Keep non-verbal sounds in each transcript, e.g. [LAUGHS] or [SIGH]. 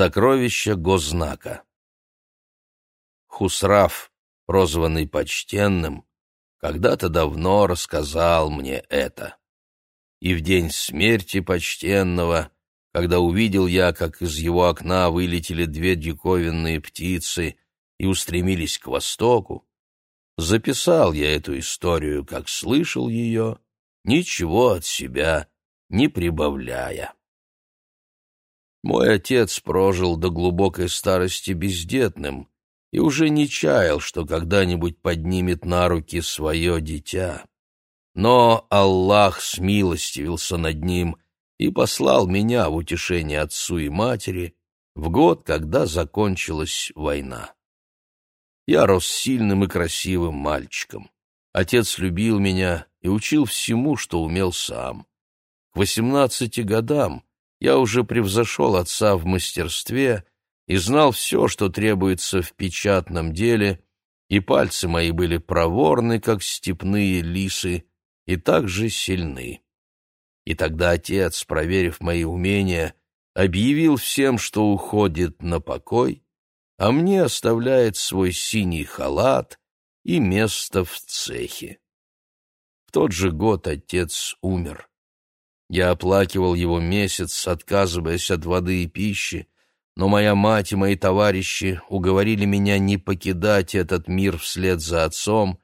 Сокровища Гознака Хусраф, прозванный почтенным, когда-то давно рассказал мне это. И в день смерти почтенного, когда увидел я, как из его окна вылетели две диковинные птицы и устремились к востоку, записал я эту историю, как слышал ее, ничего от себя не прибавляя. Мой отец прожил до глубокой старости бездетным и уже не чаял, что когда-нибудь поднимет на руки свое дитя. Но Аллах смилостивился над ним и послал меня в утешение отцу и матери в год, когда закончилась война. Я рос сильным и красивым мальчиком. Отец любил меня и учил всему, что умел сам. К восемнадцати годам я уже превзошел отца в мастерстве и знал все, что требуется в печатном деле, и пальцы мои были проворны, как степные лисы, и также сильны. И тогда отец, проверив мои умения, объявил всем, что уходит на покой, а мне оставляет свой синий халат и место в цехе. В тот же год отец умер. Я оплакивал его месяц, отказываясь от воды и пищи, но моя мать и мои товарищи уговорили меня не покидать этот мир вслед за отцом,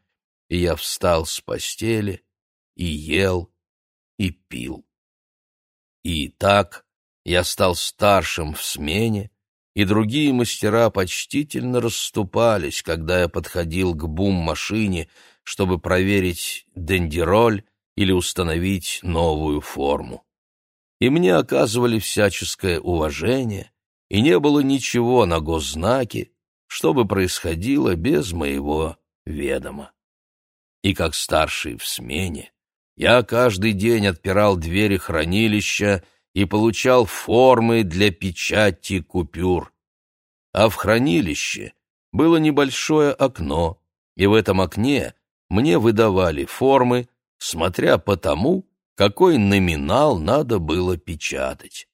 и я встал с постели и ел и пил. И так я стал старшим в смене, и другие мастера почтительно расступались, когда я подходил к бум-машине, чтобы проверить дендироль или установить новую форму. И мне оказывали всяческое уважение, и не было ничего на госзнаке, чтобы происходило без моего ведома. И как старший в смене, я каждый день отпирал двери хранилища и получал формы для печати купюр. А в хранилище было небольшое окно, и в этом окне мне выдавали формы, смотря по тому, какой номинал надо было печатать.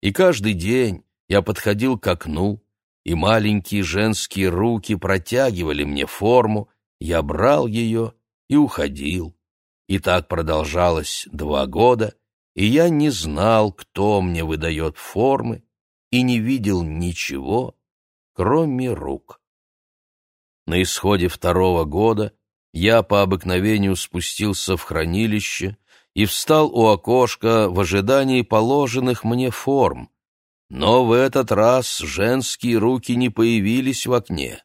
И каждый день я подходил к окну, и маленькие женские руки протягивали мне форму, я брал ее и уходил. И так продолжалось два года, и я не знал, кто мне выдает формы, и не видел ничего, кроме рук. На исходе второго года я по обыкновению спустился в хранилище и встал у окошка в ожидании положенных мне форм. Но в этот раз женские руки не появились в окне,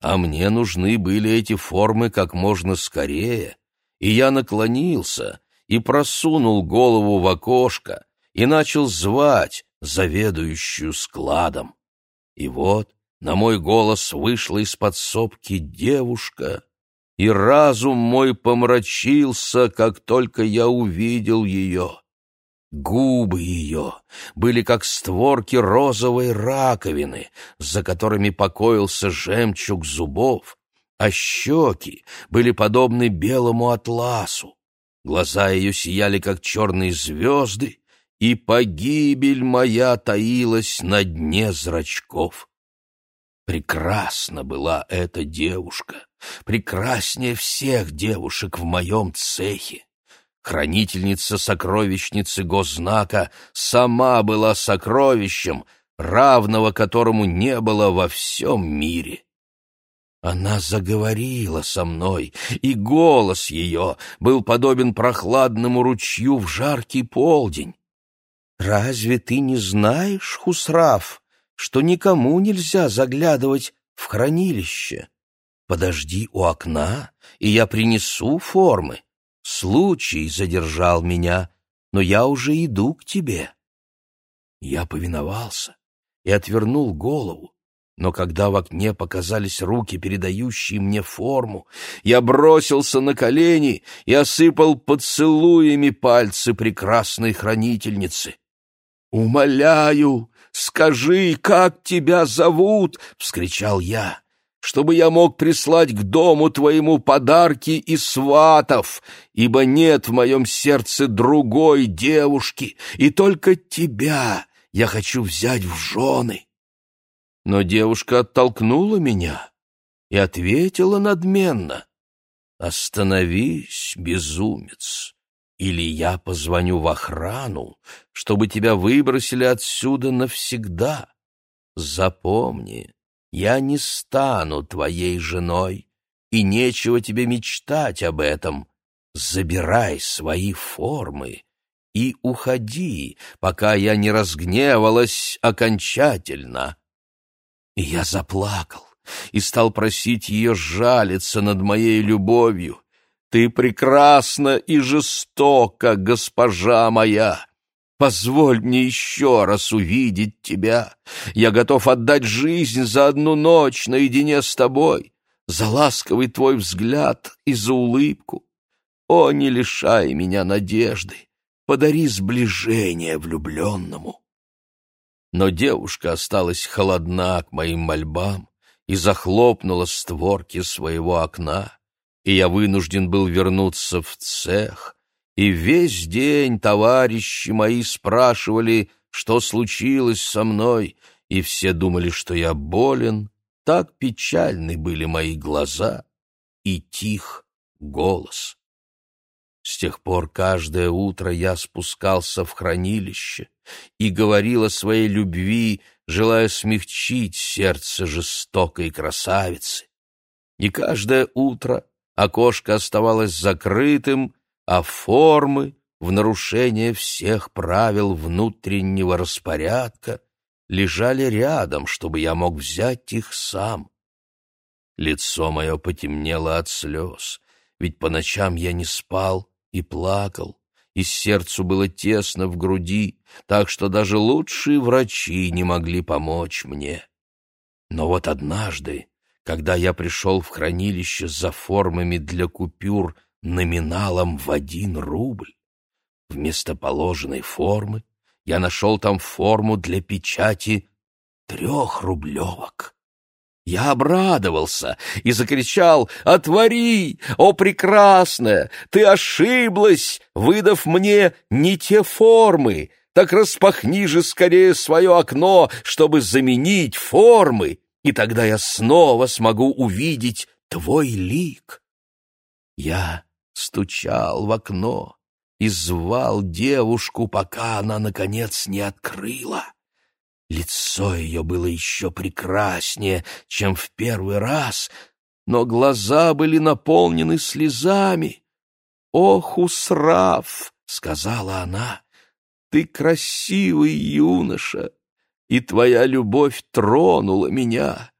а мне нужны были эти формы как можно скорее, и я наклонился и просунул голову в окошко и начал звать заведующую складом. И вот на мой голос вышла из подсобки девушка и разум мой помрачился, как только я увидел ее. Губы ее были как створки розовой раковины, за которыми покоился жемчуг зубов, а щеки были подобны белому атласу. Глаза ее сияли, как черные звезды, и погибель моя таилась на дне зрачков. Прекрасна была эта девушка, прекраснее всех девушек в моем цехе. Хранительница сокровищницы госзнака сама была сокровищем, равного которому не было во всем мире. Она заговорила со мной, и голос ее был подобен прохладному ручью в жаркий полдень. «Разве ты не знаешь, Хусраф?» Что никому нельзя заглядывать в хранилище. Подожди у окна, и я принесу формы. Случай задержал меня, но я уже иду к тебе. Я повиновался и отвернул голову, но когда в окне показались руки, передающие мне форму, я бросился на колени и осыпал поцелуями пальцы прекрасной хранительницы. «Умоляю, скажи, как тебя зовут?» — вскричал я. «Чтобы я мог прислать к дому твоему подарки и сватов, ибо нет в моем сердце другой девушки, и только тебя я хочу взять в жены». Но девушка оттолкнула меня и ответила надменно. «Остановись, безумец, или я позвоню в охрану, чтобы тебя выбросили отсюда навсегда. Запомни, я не стану твоей женой, и нечего тебе мечтать об этом. Забирай свои формы и уходи, пока я не разгневалась окончательно. И я заплакал и стал просить ее жалиться над моей любовью. Ты прекрасна и жестока, госпожа моя. Позволь мне еще раз увидеть тебя. Я готов отдать жизнь за одну ночь наедине с тобой, за ласковый твой взгляд и за улыбку. О, не лишай меня надежды, подари сближение влюбленному. Но девушка осталась холодна к моим мольбам и захлопнула створки своего окна, и я вынужден был вернуться в цех, и весь день товарищи мои спрашивали, что случилось со мной, и все думали, что я болен, так печальны были мои глаза и тих голос. С тех пор каждое утро я спускался в хранилище и говорил о своей любви, желая смягчить сердце жестокой красавицы. И каждое утро окошко оставалось закрытым, а формы, в нарушение всех правил внутреннего распорядка, лежали рядом, чтобы я мог взять их сам. Лицо мое потемнело от слез, ведь по ночам я не спал, и плакал, и сердцу было тесно в груди, так что даже лучшие врачи не могли помочь мне. Но вот однажды, когда я пришел в хранилище за формами для купюр номиналом в один рубль, вместо положенной формы я нашел там форму для печати трехрублевок. Я обрадовался и закричал «Отвори, о прекрасная! Ты ошиблась, выдав мне не те формы! Так распахни же скорее свое окно, чтобы заменить формы, и тогда я снова смогу увидеть твой лик!» Я стучал в окно и звал девушку, пока она, наконец, не открыла. Лицо ее было еще прекраснее, чем в первый раз, но глаза были наполнены слезами. «Ох, Усрав!» — сказала она. «Ты красивый юноша, и твоя любовь тронула меня,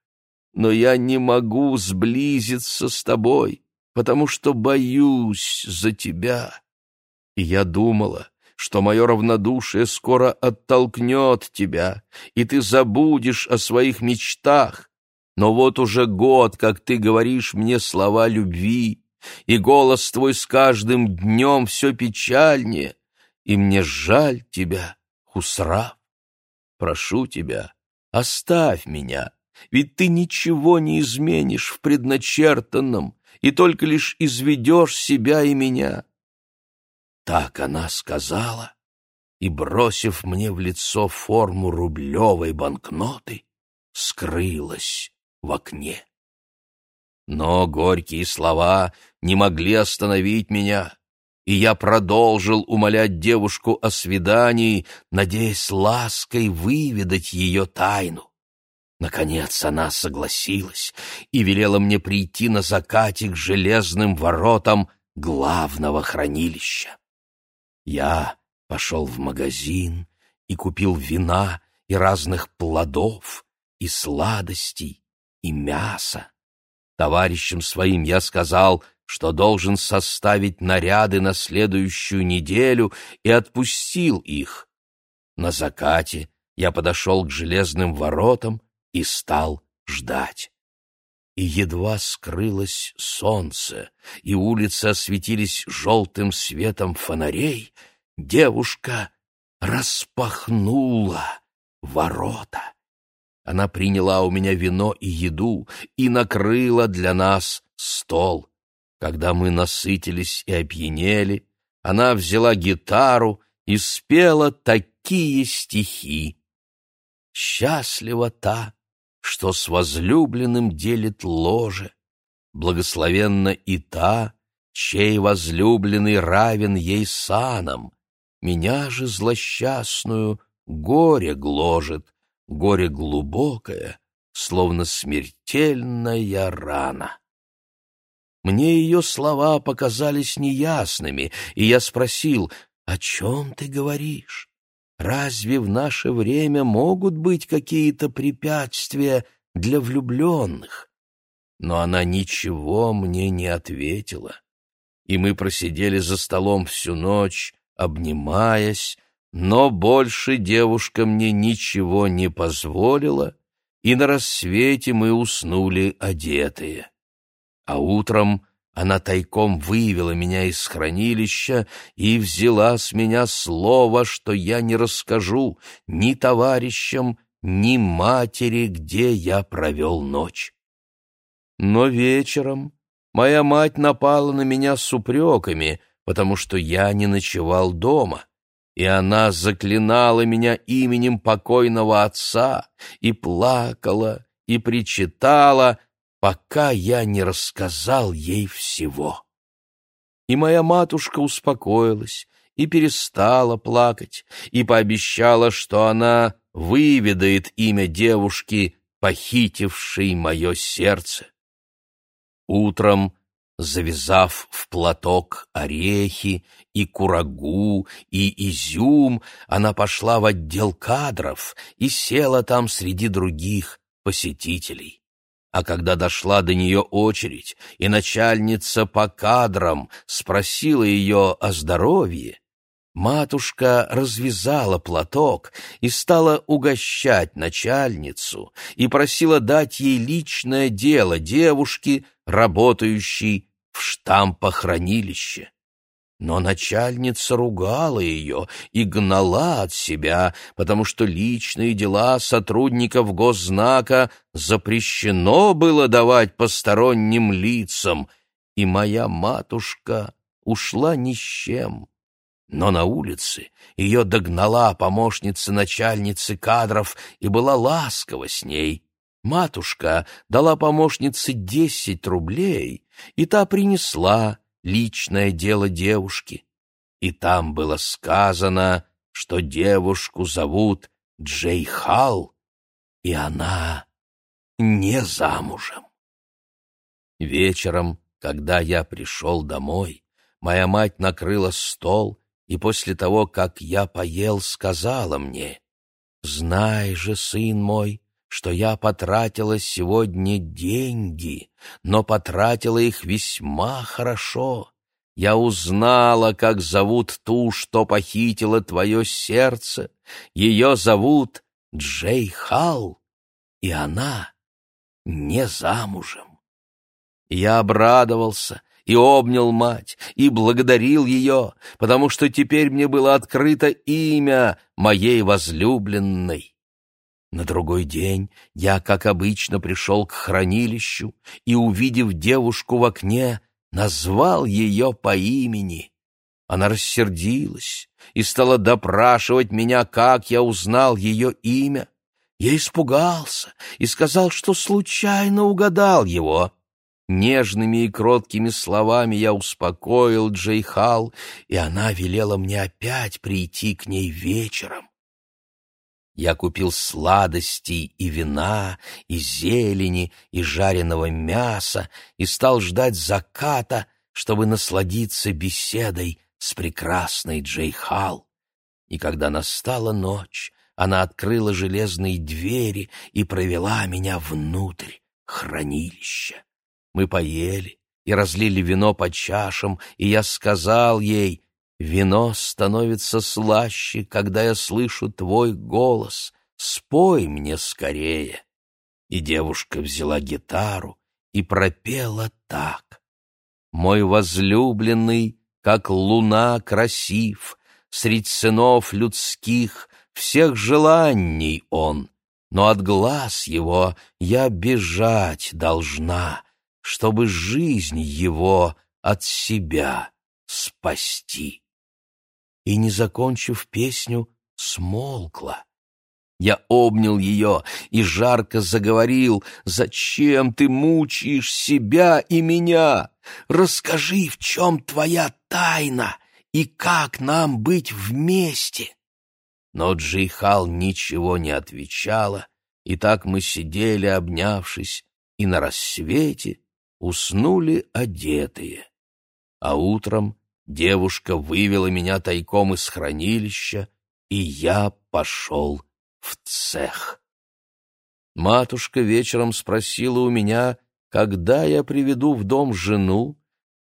но я не могу сблизиться с тобой, потому что боюсь за тебя». И я думала, что мое равнодушие скоро оттолкнет тебя, и ты забудешь о своих мечтах. Но вот уже год, как ты говоришь мне слова любви, и голос твой с каждым днем все печальнее, и мне жаль тебя, Хусрав. Прошу тебя, оставь меня, ведь ты ничего не изменишь в предначертанном и только лишь изведешь себя и меня. Так она сказала, и, бросив мне в лицо форму рублевой банкноты, скрылась в окне. Но горькие слова не могли остановить меня, и я продолжил умолять девушку о свидании, надеясь лаской выведать ее тайну. Наконец она согласилась и велела мне прийти на закате к железным воротам главного хранилища. Я пошел в магазин и купил вина и разных плодов, и сладостей, и мяса. Товарищам своим я сказал, что должен составить наряды на следующую неделю, и отпустил их. На закате я подошел к железным воротам и стал ждать. И едва скрылось солнце, и улицы осветились желтым светом фонарей, девушка распахнула ворота. Она приняла у меня вино и еду и накрыла для нас стол. Когда мы насытились и опьянели, она взяла гитару и спела такие стихи. Счастлива та, что с возлюбленным делит ложе. Благословенна и та, чей возлюбленный равен ей саном. Меня же злосчастную горе гложет, горе глубокое, словно смертельная рана. Мне ее слова показались неясными, и я спросил, «О чем ты говоришь? Разве в наше время могут быть какие-то препятствия для влюбленных?» Но она ничего мне не ответила, и мы просидели за столом всю ночь, обнимаясь, но больше девушка мне ничего не позволила, и на рассвете мы уснули одетые. А утром она тайком вывела меня из хранилища и взяла с меня слово, что я не расскажу ни товарищам, ни матери, где я провел ночь. Но вечером моя мать напала на меня с упреками, потому что я не ночевал дома, и она заклинала меня именем покойного отца и плакала, и причитала, пока я не рассказал ей всего. И моя матушка успокоилась и перестала плакать, и пообещала, что она выведает имя девушки, похитившей мое сердце. Утром, завязав в платок орехи и курагу и изюм, она пошла в отдел кадров и села там среди других посетителей. А когда дошла до нее очередь, и начальница по кадрам спросила ее о здоровье, матушка развязала платок и стала угощать начальницу и просила дать ей личное дело девушки, работающей в штампохранилище. Но начальница ругала ее и гнала от себя, потому что личные дела сотрудников госзнака запрещено было давать посторонним лицам, и моя матушка ушла ни с чем. Но на улице ее догнала помощница начальницы кадров и была ласкова с ней. Матушка дала помощнице десять рублей, и та принесла личное дело девушки, и там было сказано, что девушку зовут Джей Халл, и она не замужем. Вечером, когда я пришел домой, моя мать накрыла стол и после того, как я поел, сказала мне, «Знай же, сын мой, что я потратила сегодня деньги, но потратила их весьма хорошо. Я узнала, как зовут ту, что похитила твое сердце. Ее зовут Джей Халл, и она не замужем. Я обрадовался и обнял мать, и благодарил ее, потому что теперь мне было открыто имя моей возлюбленной. На другой день я, как обычно, пришел к хранилищу и, увидев девушку в окне, назвал ее по имени. Она рассердилась и стала допрашивать меня, как я узнал ее имя. Я испугался и сказал, что случайно угадал его. Нежными и кроткими словами я успокоил Джейхал, и она велела мне опять прийти к ней вечером. Я купил сладостей и вина, и зелени, и жареного мяса, и стал ждать заката, чтобы насладиться беседой с прекрасной Джейхал. И когда настала ночь, она открыла железные двери и провела меня внутрь хранилища. Мы поели и разлили вино по чашам, и я сказал ей, Вино становится слаще, когда я слышу твой голос. Спой мне скорее. И девушка взяла гитару и пропела так. Мой возлюбленный, как луна красив, Средь сынов людских всех желаний он, Но от глаз его я бежать должна, Чтобы жизнь его от себя спасти и, не закончив песню, смолкла. Я обнял ее и жарко заговорил, «Зачем ты мучаешь себя и меня? Расскажи, в чем твоя тайна и как нам быть вместе?» Но Джейхал ничего не отвечала, и так мы сидели, обнявшись, и на рассвете уснули одетые. А утром девушка вывела меня тайком из хранилища, и я пошел в цех. Матушка вечером спросила у меня, когда я приведу в дом жену,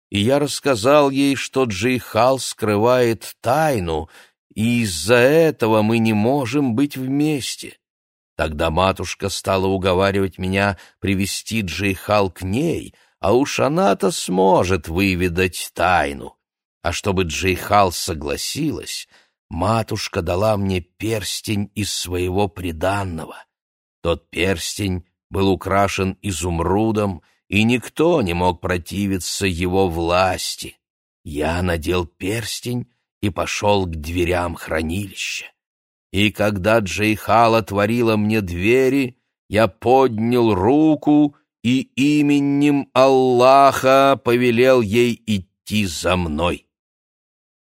и я рассказал ей, что Джейхал скрывает тайну, и из-за этого мы не можем быть вместе. Тогда матушка стала уговаривать меня привести Джейхал к ней, а уж она-то сможет выведать тайну. А чтобы Джейхал согласилась, матушка дала мне перстень из своего приданного. Тот перстень был украшен изумрудом, и никто не мог противиться его власти. Я надел перстень и пошел к дверям хранилища. И когда Джейхал отворила мне двери, я поднял руку и именем Аллаха повелел ей идти за мной.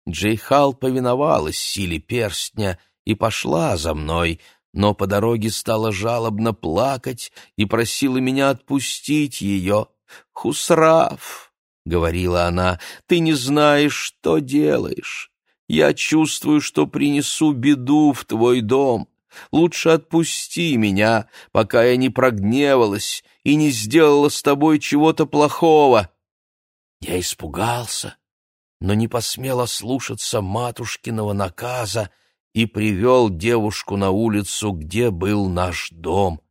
Джейхал повиновалась силе перстня и пошла за мной, но по дороге стала жалобно плакать и просила меня отпустить ее. «Хусрав», — говорила она, — «ты не знаешь, что делаешь. Я чувствую, что принесу беду в твой дом. Лучше отпусти меня, пока я не прогневалась и не сделала с тобой чего-то плохого». Я испугался но не посмела слушаться матушкиного наказа и привел девушку на улицу, где был наш дом.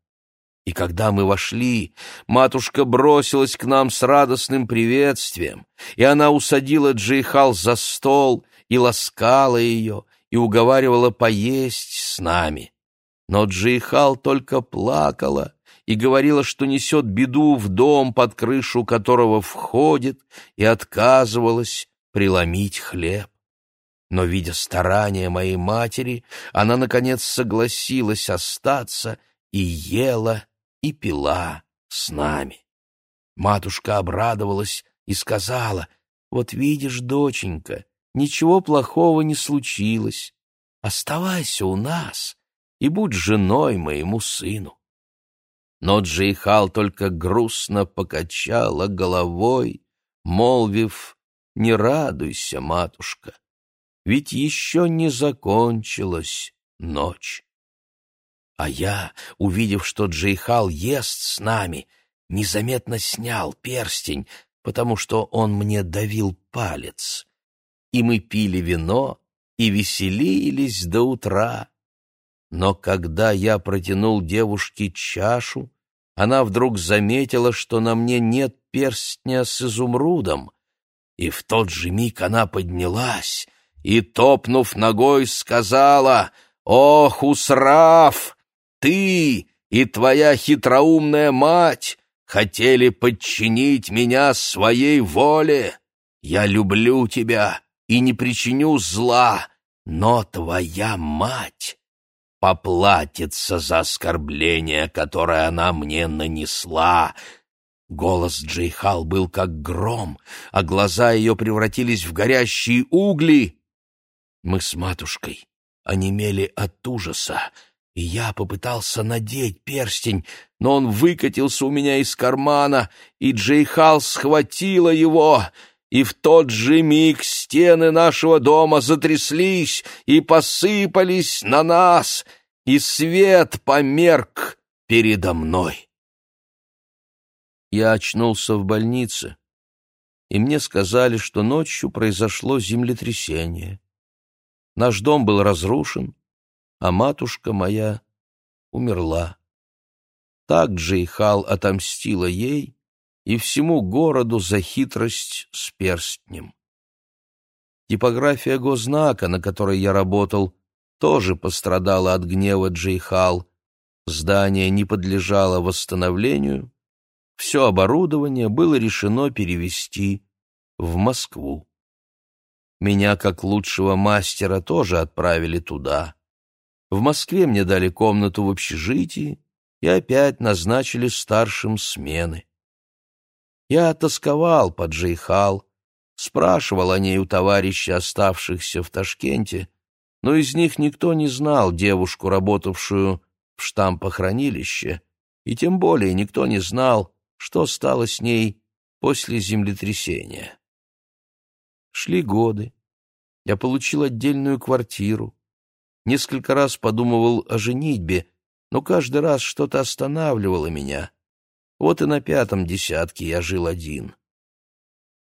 И когда мы вошли, матушка бросилась к нам с радостным приветствием, и она усадила Джейхал за стол и ласкала ее, и уговаривала поесть с нами. Но Джейхал только плакала и говорила, что несет беду в дом, под крышу которого входит, и отказывалась, преломить хлеб. Но, видя старания моей матери, она, наконец, согласилась остаться и ела, и пила с нами. Матушка обрадовалась и сказала, «Вот видишь, доченька, ничего плохого не случилось. Оставайся у нас и будь женой моему сыну». Но Джейхал только грустно покачала головой, молвив, не радуйся, матушка, ведь еще не закончилась ночь. А я, увидев, что Джейхал ест с нами, незаметно снял перстень, потому что он мне давил палец. И мы пили вино и веселились до утра. Но когда я протянул девушке чашу, она вдруг заметила, что на мне нет перстня с изумрудом, и в тот же миг она поднялась и, топнув ногой, сказала «Ох, Усраф, ты и твоя хитроумная мать хотели подчинить меня своей воле. Я люблю тебя и не причиню зла, но твоя мать поплатится за оскорбление, которое она мне нанесла, Голос Джейхал был как гром, а глаза ее превратились в горящие угли. Мы с матушкой онемели от ужаса, и я попытался надеть перстень, но он выкатился у меня из кармана, и Джейхал схватила его, и в тот же миг стены нашего дома затряслись и посыпались на нас, и свет померк передо мной. Я очнулся в больнице, и мне сказали, что ночью произошло землетрясение. Наш дом был разрушен, а матушка моя умерла. Так Джейхал отомстила ей и всему городу за хитрость с перстнем. Типография гознака, на которой я работал, тоже пострадала от гнева Джейхал. Здание не подлежало восстановлению, все оборудование было решено перевести в Москву. Меня, как лучшего мастера, тоже отправили туда. В Москве мне дали комнату в общежитии и опять назначили старшим смены. Я тосковал по Джейхал, спрашивал о ней у товарищей, оставшихся в Ташкенте, но из них никто не знал девушку, работавшую в штампохранилище, и тем более никто не знал, что стало с ней после землетрясения. Шли годы. Я получил отдельную квартиру. Несколько раз подумывал о женитьбе, но каждый раз что-то останавливало меня. Вот и на пятом десятке я жил один.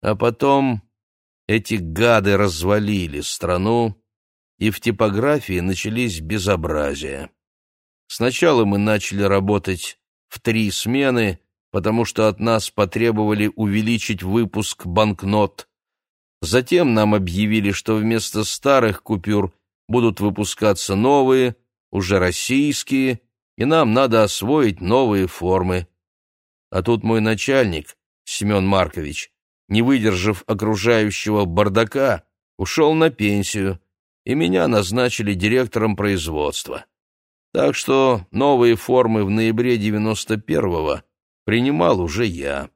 А потом эти гады развалили страну, и в типографии начались безобразия. Сначала мы начали работать в три смены, потому что от нас потребовали увеличить выпуск банкнот. Затем нам объявили, что вместо старых купюр будут выпускаться новые, уже российские, и нам надо освоить новые формы. А тут мой начальник, Семен Маркович, не выдержав окружающего бардака, ушел на пенсию, и меня назначили директором производства. Так что новые формы в ноябре 91-го принимал уже я.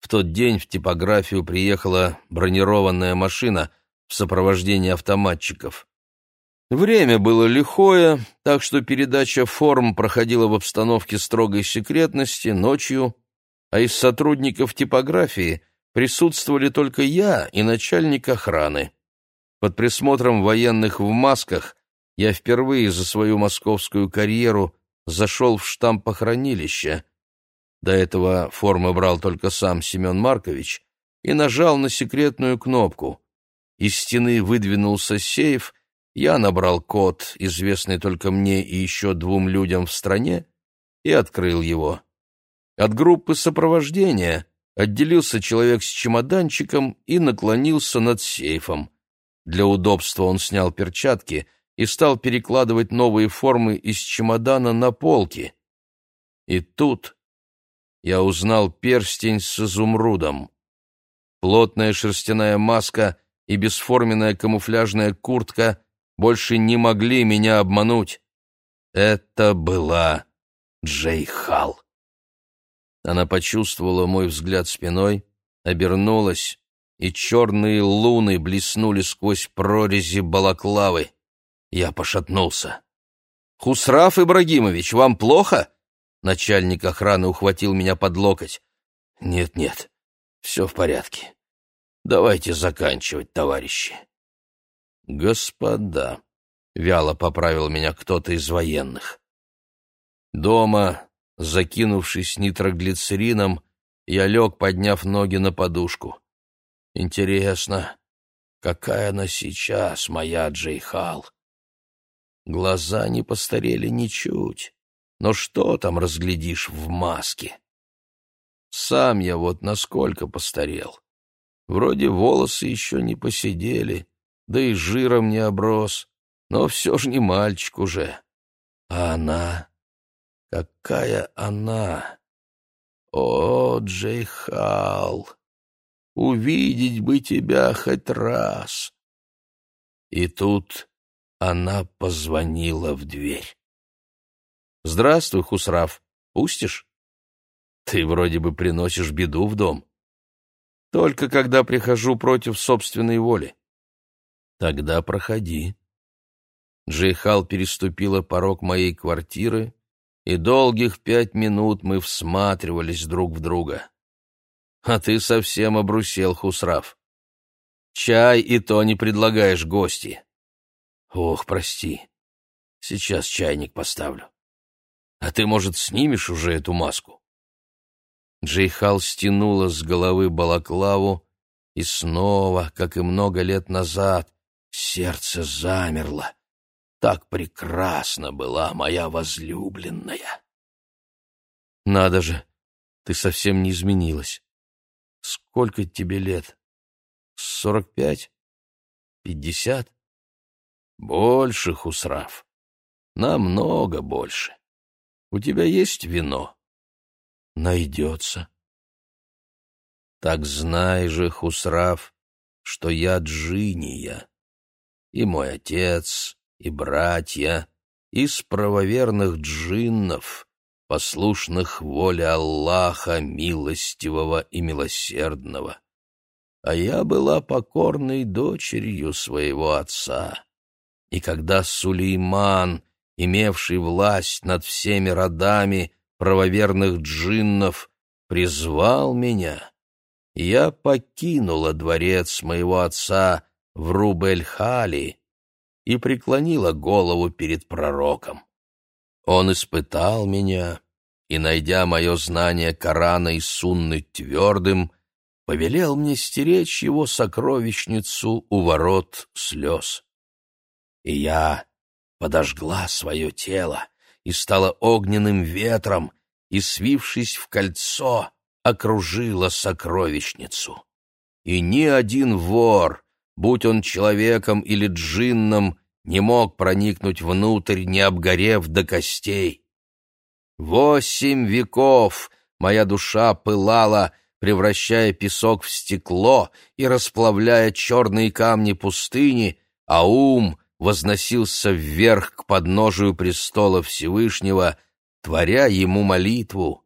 В тот день в типографию приехала бронированная машина в сопровождении автоматчиков. Время было лихое, так что передача форм проходила в обстановке строгой секретности ночью, а из сотрудников типографии присутствовали только я и начальник охраны. Под присмотром военных в масках я впервые за свою московскую карьеру зашел в штампохранилище. До этого формы брал только сам Семен Маркович и нажал на секретную кнопку. Из стены выдвинулся сейф, я набрал код, известный только мне и еще двум людям в стране, и открыл его. От группы сопровождения отделился человек с чемоданчиком и наклонился над сейфом. Для удобства он снял перчатки и стал перекладывать новые формы из чемодана на полки. И тут я узнал перстень с изумрудом. Плотная шерстяная маска и бесформенная камуфляжная куртка больше не могли меня обмануть. Это была Джей Халл. Она почувствовала мой взгляд спиной, обернулась, и черные луны блеснули сквозь прорези балаклавы. Я пошатнулся. «Хусраф Ибрагимович, вам плохо?» Начальник охраны ухватил меня под локоть. «Нет-нет, все в порядке. Давайте заканчивать, товарищи». «Господа», — вяло поправил меня кто-то из военных. Дома, закинувшись нитроглицерином, я лег, подняв ноги на подушку. Интересно, какая она сейчас, моя Джейхал? Глаза не постарели ничуть, но что там разглядишь в маске? Сам я вот насколько постарел. Вроде волосы еще не посидели, да и жиром не оброс, но все же не мальчик уже. А она? Какая она? О, Джейхал! Увидеть бы тебя хоть раз! И тут она позвонила в дверь. «Здравствуй, Хусраф. Пустишь?» «Ты вроде бы приносишь беду в дом. Только когда прихожу против собственной воли. Тогда проходи. Джейхал переступила порог моей квартиры, и долгих пять минут мы всматривались друг в друга. А ты совсем обрусел, Хусраф. Чай и то не предлагаешь гости. Ох, прости. Сейчас чайник поставлю. А ты, может, снимешь уже эту маску? Джейхал стянула с головы балаклаву, и снова, как и много лет назад, Сердце замерло. Так прекрасна была моя возлюбленная. Надо же, ты совсем не изменилась. Сколько тебе лет? Сорок пять? Пятьдесят? Больше, Хусрав. Намного больше. У тебя есть вино? Найдется. Так знай же, Хусрав, что я Джиния и мой отец, и братья, из правоверных джиннов, послушных воле Аллаха, милостивого и милосердного. А я была покорной дочерью своего отца. И когда Сулейман, имевший власть над всеми родами правоверных джиннов, призвал меня, я покинула дворец моего отца в Рубель-Хали и преклонила голову перед пророком. Он испытал меня и, найдя мое знание Корана и Сунны твердым, повелел мне стеречь его сокровищницу у ворот слез. И я подожгла свое тело и стала огненным ветром, и, свившись в кольцо, окружила сокровищницу. И ни один вор, будь он человеком или джинном, не мог проникнуть внутрь, не обгорев до костей. Восемь веков моя душа пылала, превращая песок в стекло и расплавляя черные камни пустыни, а ум возносился вверх к подножию престола Всевышнего, творя ему молитву.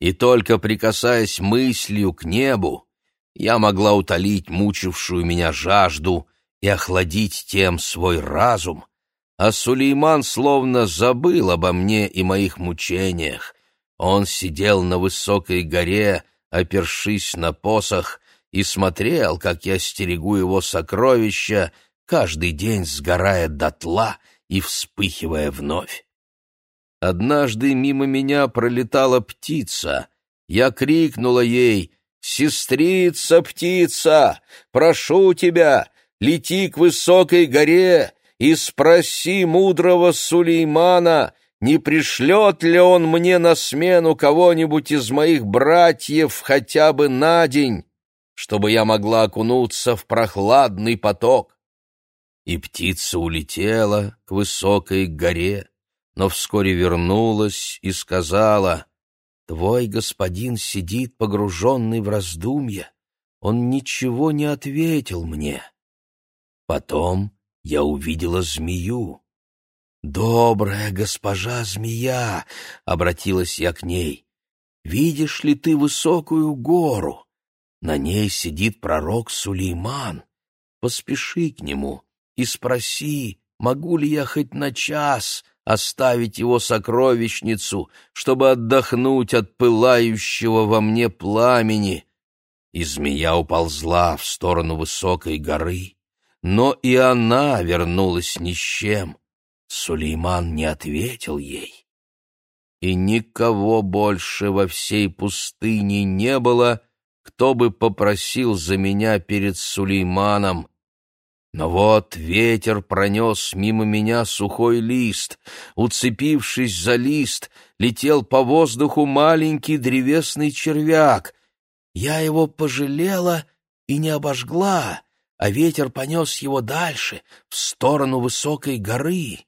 И только прикасаясь мыслью к небу, я могла утолить мучившую меня жажду и охладить тем свой разум, а Сулейман словно забыл обо мне и моих мучениях. Он сидел на высокой горе, опершись на посох, и смотрел, как я стерегу его сокровища, каждый день сгорая дотла и вспыхивая вновь. Однажды мимо меня пролетала птица. Я крикнула ей «Сестрица, птица, прошу тебя, лети к высокой горе и спроси мудрого Сулеймана, не пришлет ли он мне на смену кого-нибудь из моих братьев хотя бы на день, чтобы я могла окунуться в прохладный поток. И птица улетела к высокой горе, но вскоре вернулась и сказала, «Твой господин сидит погруженный в раздумья, он ничего не ответил мне». Потом я увидела змею. «Добрая госпожа змея!» — обратилась я к ней. «Видишь ли ты высокую гору? На ней сидит пророк Сулейман. Поспеши к нему и спроси, могу ли я хоть на час оставить его сокровищницу, чтобы отдохнуть от пылающего во мне пламени». И змея уползла в сторону высокой горы но и она вернулась ни с чем. Сулейман не ответил ей. И никого больше во всей пустыне не было, кто бы попросил за меня перед Сулейманом. Но вот ветер пронес мимо меня сухой лист. Уцепившись за лист, летел по воздуху маленький древесный червяк. Я его пожалела и не обожгла а ветер понес его дальше, в сторону высокой горы.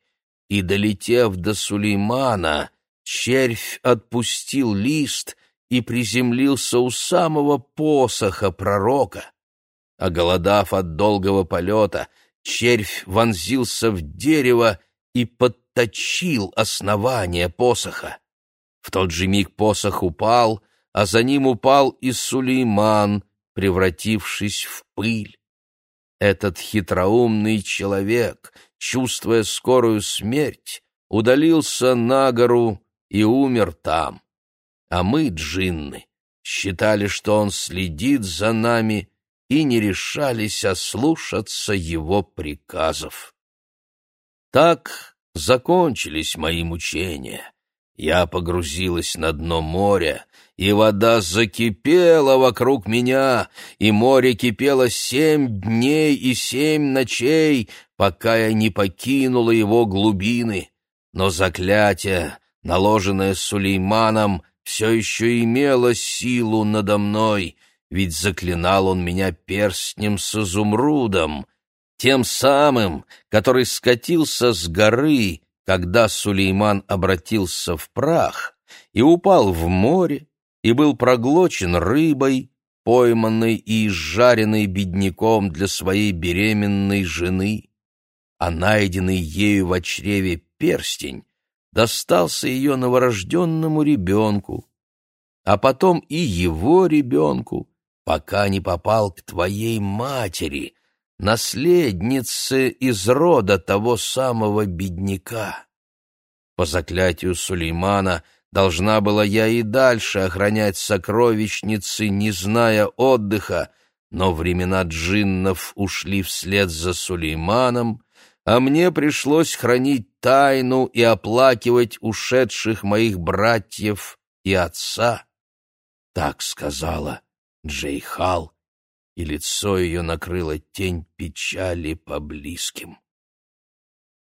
И, долетев до Сулеймана, червь отпустил лист и приземлился у самого посоха пророка. Оголодав от долгого полета, червь вонзился в дерево и подточил основание посоха. В тот же миг посох упал, а за ним упал и Сулейман, превратившись в пыль. Этот хитроумный человек, чувствуя скорую смерть, удалился на гору и умер там. А мы, джинны, считали, что он следит за нами и не решались ослушаться его приказов. Так закончились мои мучения. Я погрузилась на дно моря, и вода закипела вокруг меня, и море кипело семь дней и семь ночей, пока я не покинула его глубины. Но заклятие, наложенное Сулейманом, все еще имело силу надо мной, ведь заклинал он меня перстнем с изумрудом, тем самым, который скатился с горы, когда Сулейман обратился в прах и упал в море, и был проглочен рыбой, пойманной и изжаренной бедняком для своей беременной жены, а найденный ею в чреве перстень достался ее новорожденному ребенку, а потом и его ребенку, пока не попал к твоей матери, наследнице из рода того самого бедняка. По заклятию Сулеймана должна была я и дальше охранять сокровищницы, не зная отдыха, но времена джиннов ушли вслед за Сулейманом, а мне пришлось хранить тайну и оплакивать ушедших моих братьев и отца. Так сказала Джейхал, и лицо ее накрыло тень печали по близким.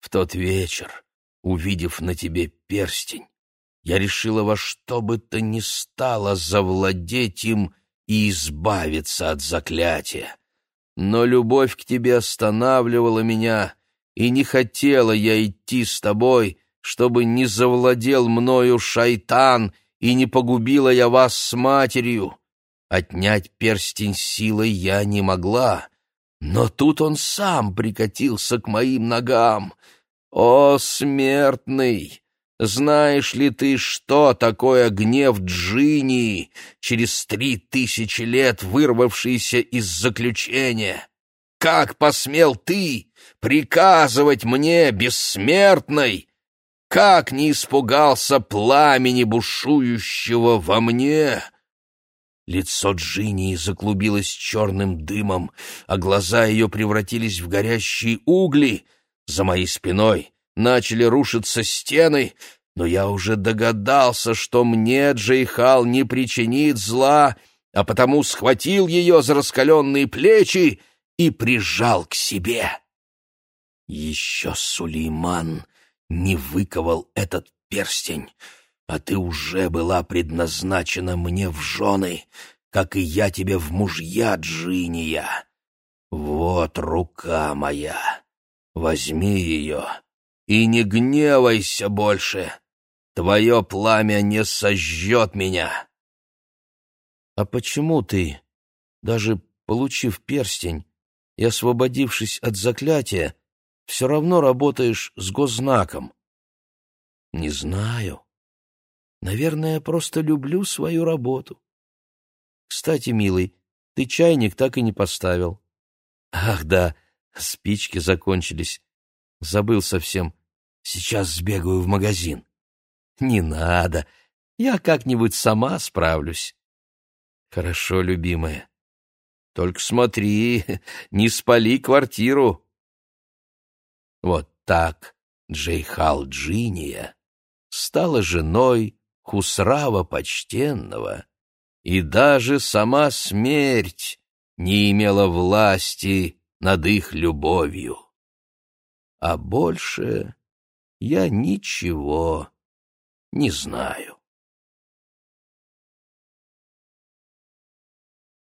В тот вечер, увидев на тебе перстень, я решила во что бы то ни стало завладеть им и избавиться от заклятия. Но любовь к тебе останавливала меня, и не хотела я идти с тобой, чтобы не завладел мною шайтан и не погубила я вас с матерью. Отнять перстень силой я не могла, но тут он сам прикатился к моим ногам. О, смертный! Знаешь ли ты, что такое гнев Джинни, через три тысячи лет вырвавшийся из заключения? Как посмел ты приказывать мне, бессмертной? Как не испугался пламени, бушующего во мне? Лицо Джинни заклубилось черным дымом, а глаза ее превратились в горящие угли. За моей спиной начали рушиться стены, но я уже догадался, что мне Джейхал не причинит зла, а потому схватил ее за раскаленные плечи и прижал к себе. Еще Сулейман не выковал этот перстень, а ты уже была предназначена мне в жены, как и я тебе в мужья, Джиния. Вот рука моя, возьми ее и не гневайся больше. Твое пламя не сожжет меня. А почему ты, даже получив перстень и освободившись от заклятия, все равно работаешь с госзнаком? Не знаю. Наверное, я просто люблю свою работу. Кстати, милый, ты чайник так и не поставил. Ах да, спички закончились. Забыл совсем. Сейчас сбегаю в магазин. Не надо. Я как-нибудь сама справлюсь. Хорошо, любимая. Только смотри, [LAUGHS] не спали квартиру. Вот так Джейхал Джиния стала женой Хусрава Почтенного, и даже сама смерть не имела власти над их любовью а больше я ничего не знаю.